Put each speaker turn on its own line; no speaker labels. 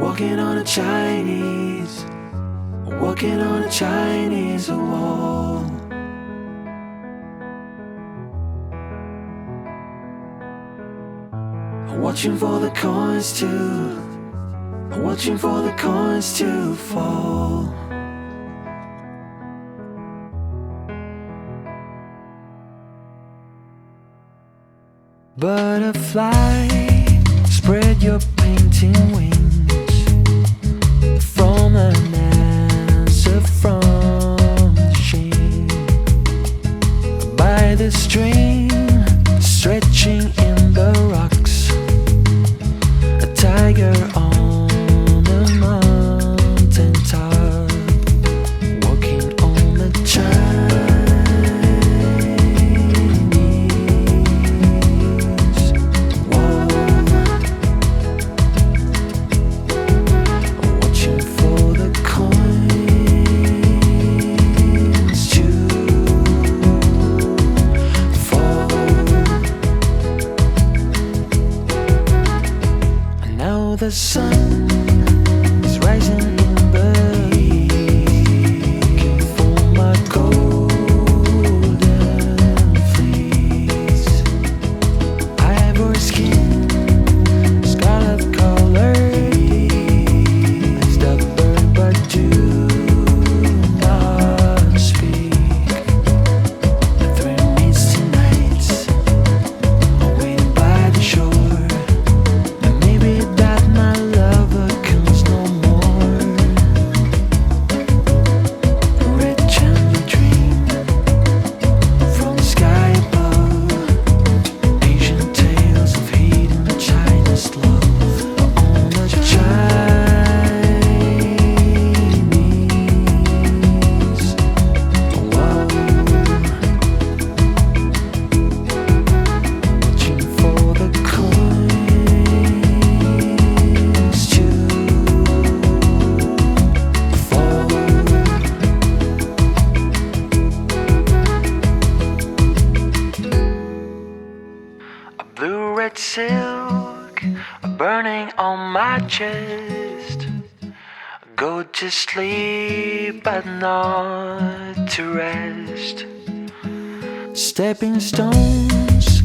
Walking on a Chinese, walking on a Chinese wall. Watching for the coins to, watching for the coins to fall. Butterfly, spread your painting wings the stream, stretching in the rocks. A tiger on the sun blue red silk burning on my chest. Go to sleep, but not to rest. Stepping stones